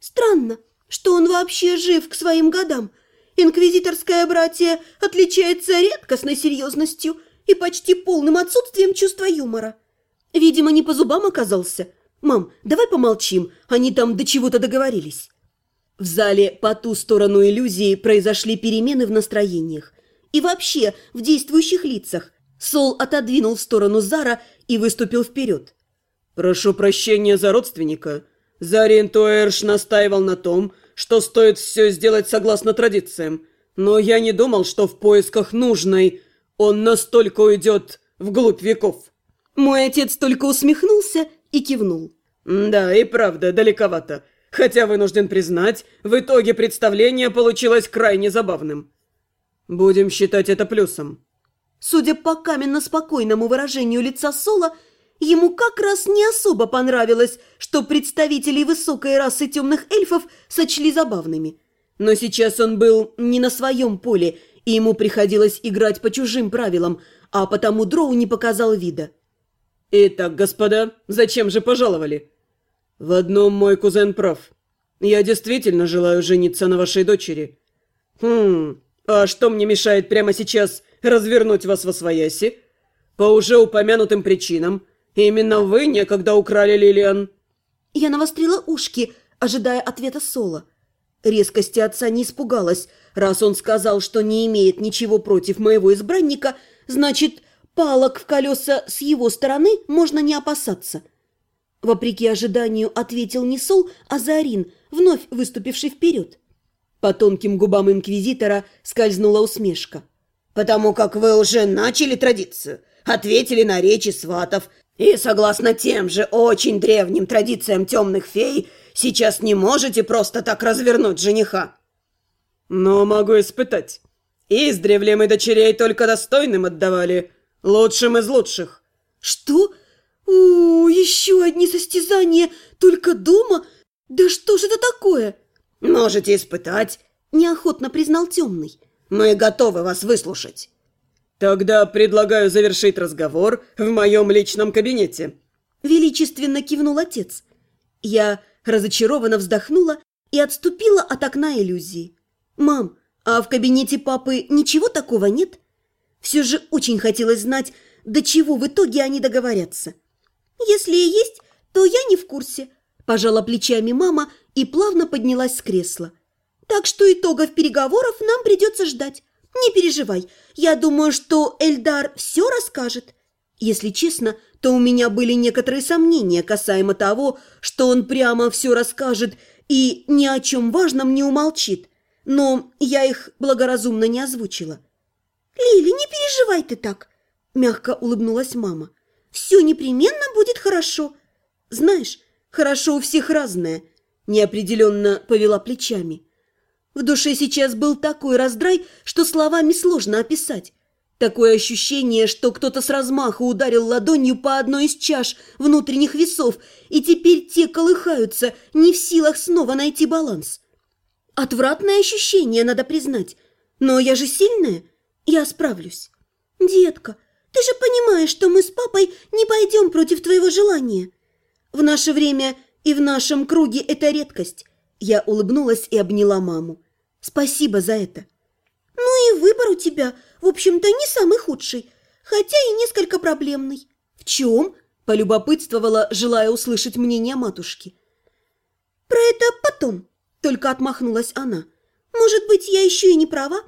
Странно, что он вообще жив к своим годам. Инквизиторское братье отличается редкостной серьезностью и почти полным отсутствием чувства юмора. Видимо, не по зубам оказался. Мам, давай помолчим, они там до чего-то договорились. В зале по ту сторону иллюзии произошли перемены в настроениях. И вообще в действующих лицах. Сол отодвинул в сторону Зара и выступил вперед. «Прошу прощения за родственника. Зарин Туэрш настаивал на том, что стоит все сделать согласно традициям. Но я не думал, что в поисках нужной он настолько уйдет вглубь веков». Мой отец только усмехнулся и кивнул. «Да, и правда, далековато. Хотя, вынужден признать, в итоге представление получилось крайне забавным. Будем считать это плюсом». Судя по каменно-спокойному выражению лица Сола, ему как раз не особо понравилось, что представителей высокой расы темных эльфов сочли забавными. Но сейчас он был не на своем поле, и ему приходилось играть по чужим правилам, а потому Дроу не показал вида. «Итак, господа, зачем же пожаловали?» «В одном мой кузен прав. Я действительно желаю жениться на вашей дочери». «Хм, а что мне мешает прямо сейчас развернуть вас во свояси? По уже упомянутым причинам. Именно вы некогда украли Лилиан». Я навострила ушки, ожидая ответа Соло. Резкости отца не испугалась. Раз он сказал, что не имеет ничего против моего избранника, значит, палок в колеса с его стороны можно не опасаться. Вопреки ожиданию ответил не Сол, а Зарин, вновь выступивший вперед. По тонким губам инквизитора скользнула усмешка. «Потому как вы уже начали традицию, ответили на речи сватов, и, согласно тем же очень древним традициям темных фей, сейчас не можете просто так развернуть жениха». «Но могу испытать. Издревле мы дочерей только достойным отдавали, лучшим из лучших». «Что?» «О, еще одни состязания, только дома? Да что же это такое?» «Можете испытать», – неохотно признал темный. «Мы готовы вас выслушать». «Тогда предлагаю завершить разговор в моем личном кабинете», – величественно кивнул отец. Я разочарованно вздохнула и отступила от окна иллюзии. «Мам, а в кабинете папы ничего такого нет?» Все же очень хотелось знать, до чего в итоге они договорятся. «Если и есть, то я не в курсе», – пожала плечами мама и плавно поднялась с кресла. «Так что итогов переговоров нам придется ждать. Не переживай, я думаю, что Эльдар все расскажет». Если честно, то у меня были некоторые сомнения касаемо того, что он прямо все расскажет и ни о чем важном не умолчит, но я их благоразумно не озвучила. «Лили, не переживай ты так», – мягко улыбнулась мама. Все непременно будет хорошо. Знаешь, хорошо у всех разное. Неопределенно повела плечами. В душе сейчас был такой раздрай, что словами сложно описать. Такое ощущение, что кто-то с размаха ударил ладонью по одной из чаш внутренних весов, и теперь те колыхаются, не в силах снова найти баланс. Отвратное ощущение, надо признать. Но я же сильная, я справлюсь. Детка, ты же понимаешь, что мы с папой не пойдем против твоего желания. В наше время и в нашем круге это редкость. Я улыбнулась и обняла маму. Спасибо за это. Ну и выбор у тебя, в общем-то, не самый худший, хотя и несколько проблемный. В чем? Полюбопытствовала, желая услышать мнение матушки. Про это потом, только отмахнулась она. Может быть, я еще и не права?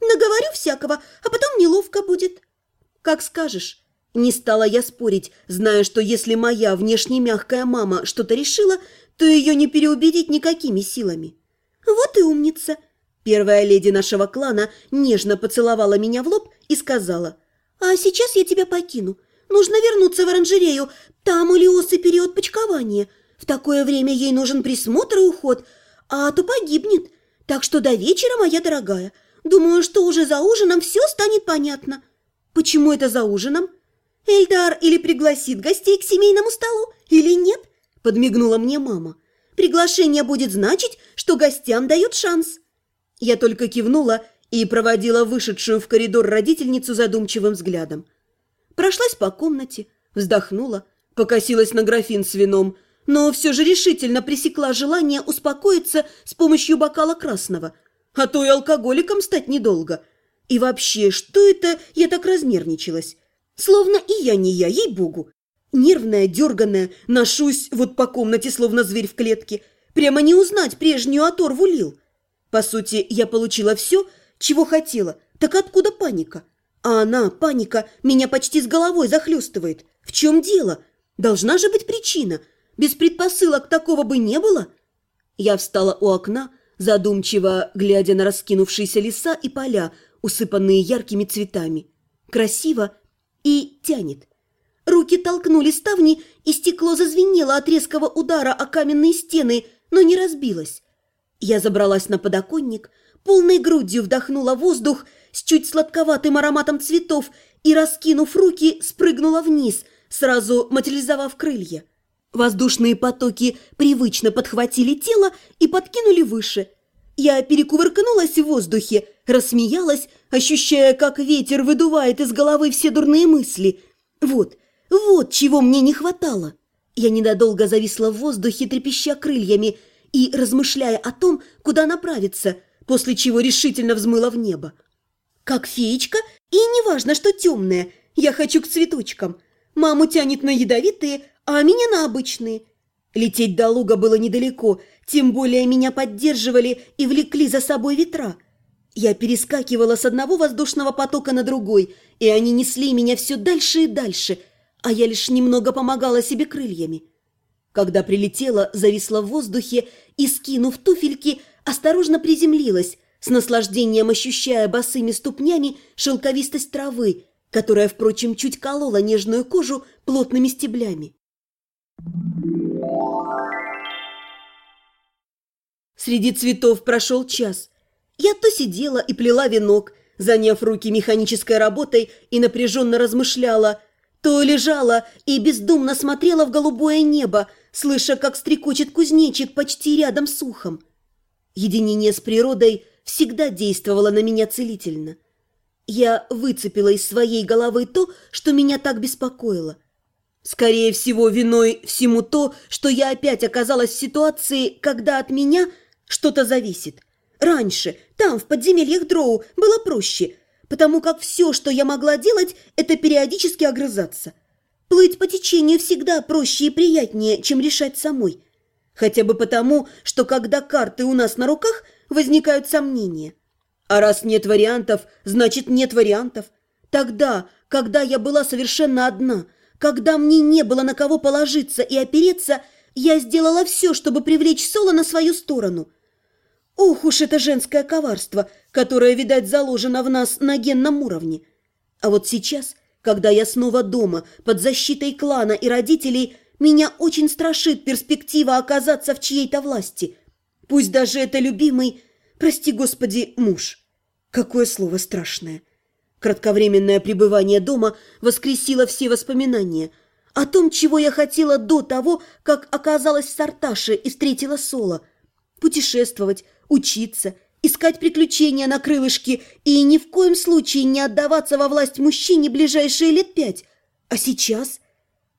Наговорю всякого, а потом неловко будет. «Как скажешь». Не стала я спорить, зная, что если моя внешне мягкая мама что-то решила, то ее не переубедить никакими силами. «Вот и умница!» Первая леди нашего клана нежно поцеловала меня в лоб и сказала, «А сейчас я тебя покину. Нужно вернуться в оранжерею, там у Лиосы период почкования. В такое время ей нужен присмотр и уход, а то погибнет. Так что до вечера, моя дорогая. Думаю, что уже за ужином все станет понятно». Почему это за ужином? Эльдар или пригласит гостей к семейному столу, или нет? Подмигнула мне мама. Приглашение будет значить, что гостям дают шанс. Я только кивнула и проводила вышедшую в коридор родительницу задумчивым взглядом. Прошлась по комнате, вздохнула, покосилась на графин с вином, но все же решительно пресекла желание успокоиться с помощью бокала красного. А то и алкоголиком стать недолго. И вообще, что это я так разнервничалась? Словно и я не я, ей-богу. Нервная, дерганная, ношусь вот по комнате, словно зверь в клетке. Прямо не узнать прежнюю оторву лил. По сути, я получила все, чего хотела. Так откуда паника? А она, паника, меня почти с головой захлестывает. В чем дело? Должна же быть причина. Без предпосылок такого бы не было. Я встала у окна, задумчиво глядя на раскинувшиеся леса и поля, усыпанные яркими цветами. Красиво и тянет. Руки толкнули ставни, и стекло зазвенело от резкого удара о каменные стены, но не разбилось. Я забралась на подоконник, полной грудью вдохнула воздух с чуть сладковатым ароматом цветов и, раскинув руки, спрыгнула вниз, сразу материализовав крылья. Воздушные потоки привычно подхватили тело и подкинули выше. Я перекувыркнулась в воздухе, рассмеялась, ощущая, как ветер выдувает из головы все дурные мысли. Вот, вот чего мне не хватало. Я ненадолго зависла в воздухе, трепеща крыльями и размышляя о том, куда направиться, после чего решительно взмыла в небо. Как феечка, и неважно, что темная, я хочу к цветочкам. Маму тянет на ядовитые, а меня на обычные. Лететь до луга было недалеко, тем более меня поддерживали и влекли за собой ветра. Я перескакивала с одного воздушного потока на другой, и они несли меня все дальше и дальше, а я лишь немного помогала себе крыльями. Когда прилетела, зависла в воздухе и, скинув туфельки, осторожно приземлилась, с наслаждением ощущая босыми ступнями шелковистость травы, которая, впрочем, чуть колола нежную кожу плотными стеблями. Среди цветов прошел час. Я то сидела и плела венок, заняв руки механической работой и напряженно размышляла, то лежала и бездумно смотрела в голубое небо, слыша, как стрекочет кузнечик почти рядом с ухом. Единение с природой всегда действовало на меня целительно. Я выцепила из своей головы то, что меня так беспокоило – Скорее всего, виной всему то, что я опять оказалась в ситуации, когда от меня что-то зависит. Раньше, там, в подземельях Дроу, было проще, потому как все, что я могла делать, это периодически огрызаться. Плыть по течению всегда проще и приятнее, чем решать самой. Хотя бы потому, что когда карты у нас на руках, возникают сомнения. А раз нет вариантов, значит нет вариантов. Тогда, когда я была совершенно одна – когда мне не было на кого положиться и опереться, я сделала все, чтобы привлечь Соло на свою сторону. Ох уж это женское коварство, которое, видать, заложено в нас на генном уровне. А вот сейчас, когда я снова дома, под защитой клана и родителей, меня очень страшит перспектива оказаться в чьей-то власти. Пусть даже это любимый, прости господи, муж. Какое слово страшное. Кратковременное пребывание дома воскресило все воспоминания о том, чего я хотела до того, как оказалась в Сарташе и встретила Соло. Путешествовать, учиться, искать приключения на крылышке и ни в коем случае не отдаваться во власть мужчине ближайшие лет пять. А сейчас?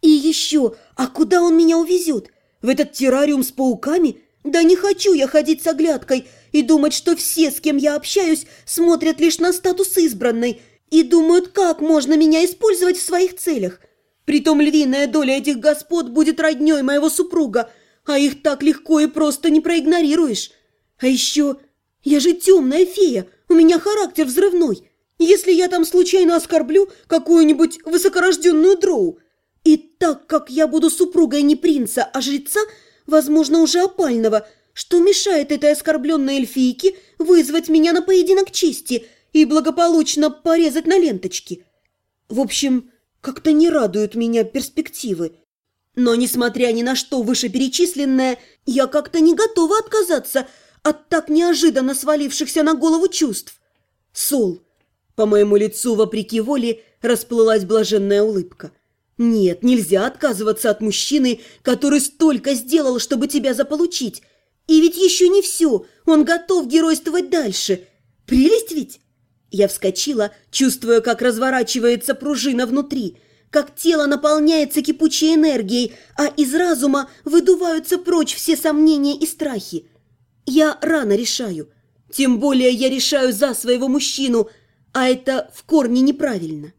И еще, а куда он меня увезет? В этот террариум с пауками? Да не хочу я ходить с оглядкой – и думать, что все, с кем я общаюсь, смотрят лишь на статус избранной и думают, как можно меня использовать в своих целях. Притом львиная доля этих господ будет роднёй моего супруга, а их так легко и просто не проигнорируешь. А еще я же темная фея, у меня характер взрывной. Если я там случайно оскорблю какую-нибудь высокорожденную дроу, и так как я буду супругой не принца, а жреца, возможно, уже опального – что мешает этой оскорбленной эльфийке вызвать меня на поединок чести и благополучно порезать на ленточки? В общем, как-то не радуют меня перспективы. Но, несмотря ни на что вышеперечисленное, я как-то не готова отказаться от так неожиданно свалившихся на голову чувств. Сол. По моему лицу, вопреки воле, расплылась блаженная улыбка. Нет, нельзя отказываться от мужчины, который столько сделал, чтобы тебя заполучить, и ведь еще не все, он готов геройствовать дальше. Прелесть ведь? Я вскочила, чувствуя, как разворачивается пружина внутри, как тело наполняется кипучей энергией, а из разума выдуваются прочь все сомнения и страхи. Я рано решаю. Тем более я решаю за своего мужчину, а это в корне неправильно.